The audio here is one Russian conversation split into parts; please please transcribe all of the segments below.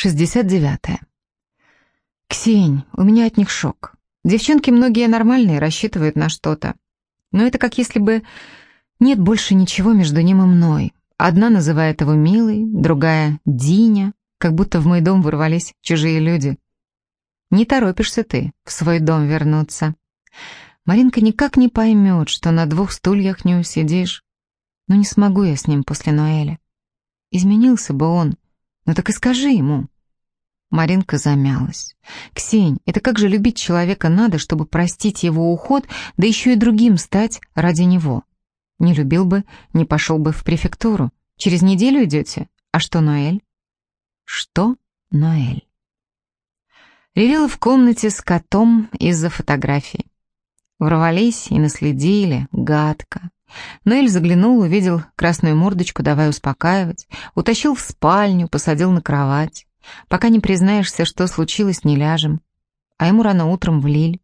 69. Ксень, у меня от них шок. Девчонки многие нормальные, рассчитывают на что-то. Но это как если бы нет больше ничего между ним и мной. Одна называет его милой, другая — Диня, как будто в мой дом ворвались чужие люди. Не торопишься ты в свой дом вернуться. Маринка никак не поймет, что на двух стульях не усидишь. Но не смогу я с ним после Ноэля. Изменился бы он, ну так и скажи ему. Маринка замялась. «Ксень, это как же любить человека надо, чтобы простить его уход, да еще и другим стать ради него? Не любил бы, не пошел бы в префектуру. Через неделю идете? А что Ноэль?» «Что Ноэль?» Ревела в комнате с котом из-за фотографии. Ворвались и наследили, гадко. Ноэль заглянул, увидел красную мордочку, давай успокаивать, утащил в спальню, посадил на кровать. Пока не признаешься, что случилось, не ляжем. А ему рано утром влили.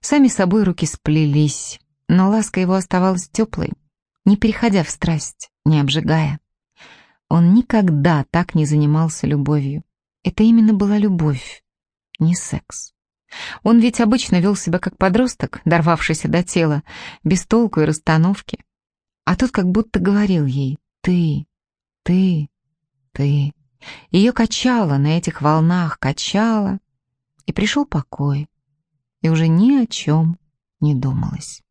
Сами собой руки сплелись, но ласка его оставалась теплой, не переходя в страсть, не обжигая. Он никогда так не занимался любовью. Это именно была любовь, не секс. Он ведь обычно вел себя как подросток, дорвавшийся до тела, без толку и расстановки. А тут как будто говорил ей «ты, ты, ты». Ее качало на этих волнах, качало, и пришел покой, и уже ни о чем не думалось.